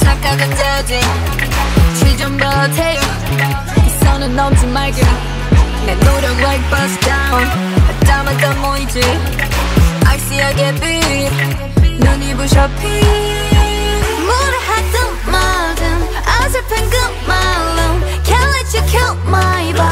착각은 되지. 취좀 버텨 이 선은 넘지 말게. 내 노력을 like bust down. 담아 더 모이지? I see a get beat 눈이 부셔 핀 뭐라 하든 말든 어설픈 그 말로 Can't let you kill my vibe.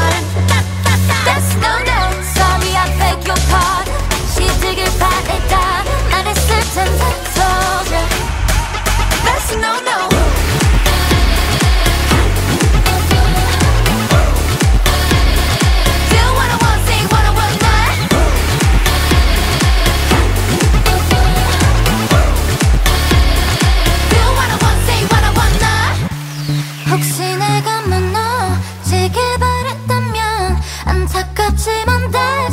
혹시 내가 만나 재개발했다면 안타깝지만 내